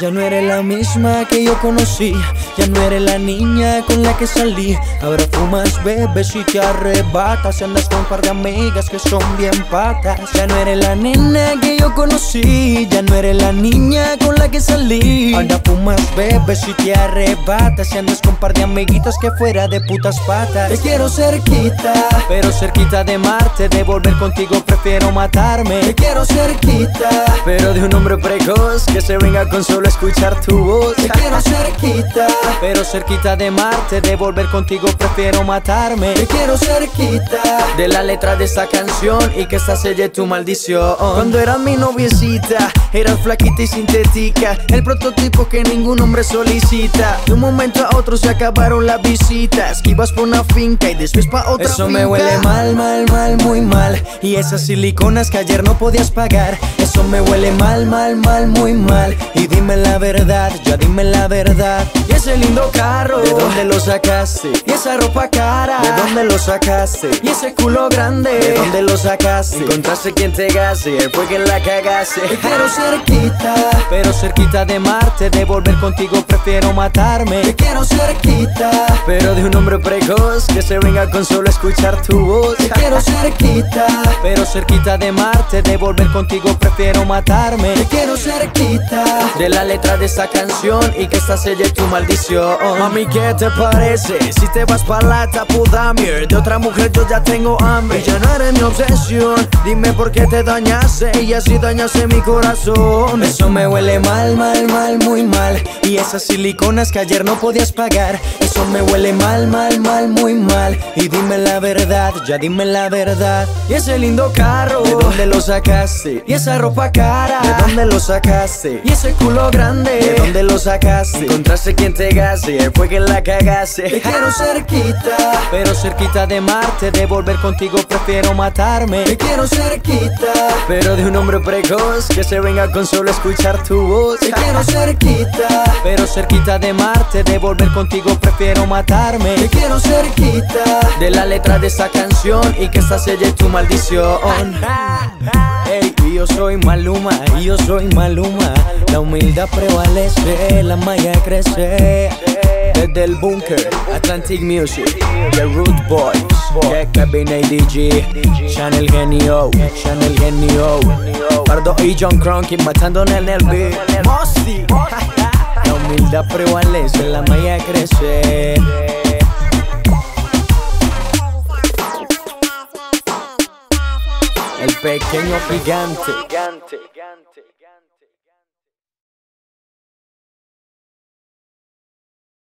Ya no eres la misma que yo conocí, ya no eres la niña con la que salí. Ahora fumas, bebes y te arrebatas. Andas con un par de amigas que son bien patas. Ya no eres la nena que yo conocí, ya no eres la niña con la que salí. Ahora fumas, bebes y te arrebatas. Y andas con un par de amiguitas que fuera de putas patas. Te quiero cerquita, pero cerquita de Marte. De volver contigo prefiero matarme. Te quiero cerquita, pero de un hombre precoz que se venga con solo escuchar tu voz. Te quiero cerquita, pero cerquita de Marte. De volver contigo prefiero matarme. Te quiero cerquita de la letra de esta canción y que esta selle tu maldición. Cuando eras mi noviecita, eras flaquita y sintética. El prototipo que ningún hombre solicita. De un momento a otro se acabaron las visitas. Ibas por una finca y después pa' otra Eso me huele mal, mal, mal, muy mal. Y esas siliconas que ayer no podías pagar. Eso me huele mal, mal, mal, muy mal. Y dime la verdad, ya dime la verdad. Y ese lindo carro, ¿de dónde lo sacaste? Y esa ropa cara, ¿de dónde lo sacaste? Y ese culo grande, ¿de dónde lo sacaste? Encontraste quien te gase, fue que la cagaste. Te quiero cerquita, pero cerquita de Marte. De volver contigo prefiero matarme. Te quiero cerquita, pero de un hombre precoz que se venga con solo escuchar tu voz. Te quiero cerquita, pero cerquita de Marte. De volver contigo prefiero matarme. Te quiero cerquita de la letra de esta canción y que esta selle tu maldición. Mami, ¿qué te parece? Si te vas para la tapudamier de otra mujer, yo ya tengo hambre. Ya no eres mi obsesión. Dime por qué te dañaste y así dañaste mi corazón. Eso me huele mal, mal, mal, muy mal. Y esas siliconas que ayer no podías pagar. Me huele mal, mal, mal, muy mal. Y dime la verdad, ya dime la verdad. Y ese lindo carro, ¿de dónde lo sacaste? Y esa ropa cara, ¿de dónde lo sacaste? Y ese culo grande, ¿de dónde lo sacaste? Encontraste quien te gase, fue que la cagaste. Te quiero cerquita, pero cerquita de Marte. De volver contigo prefiero matarme. Te quiero cerquita, pero de un hombre precoz que se venga con solo escuchar tu voz. Te quiero cerquita, pero cerquita de Marte. De volver contigo prefiero matarme. Te quiero cerquita de la letra de esta canción y que esta selle tu maldición. Ey, y yo soy Maluma, y yo soy Maluma. La humildad prevalece, la malla crece. Desde el búnker, Atlantic Music, The Root Boys, Kevin ADG, Channel Genio, Channel Genio, Pardo y John Cronky matando en el beat. Humildad prevalece, la malla crece. El pequeño gigante.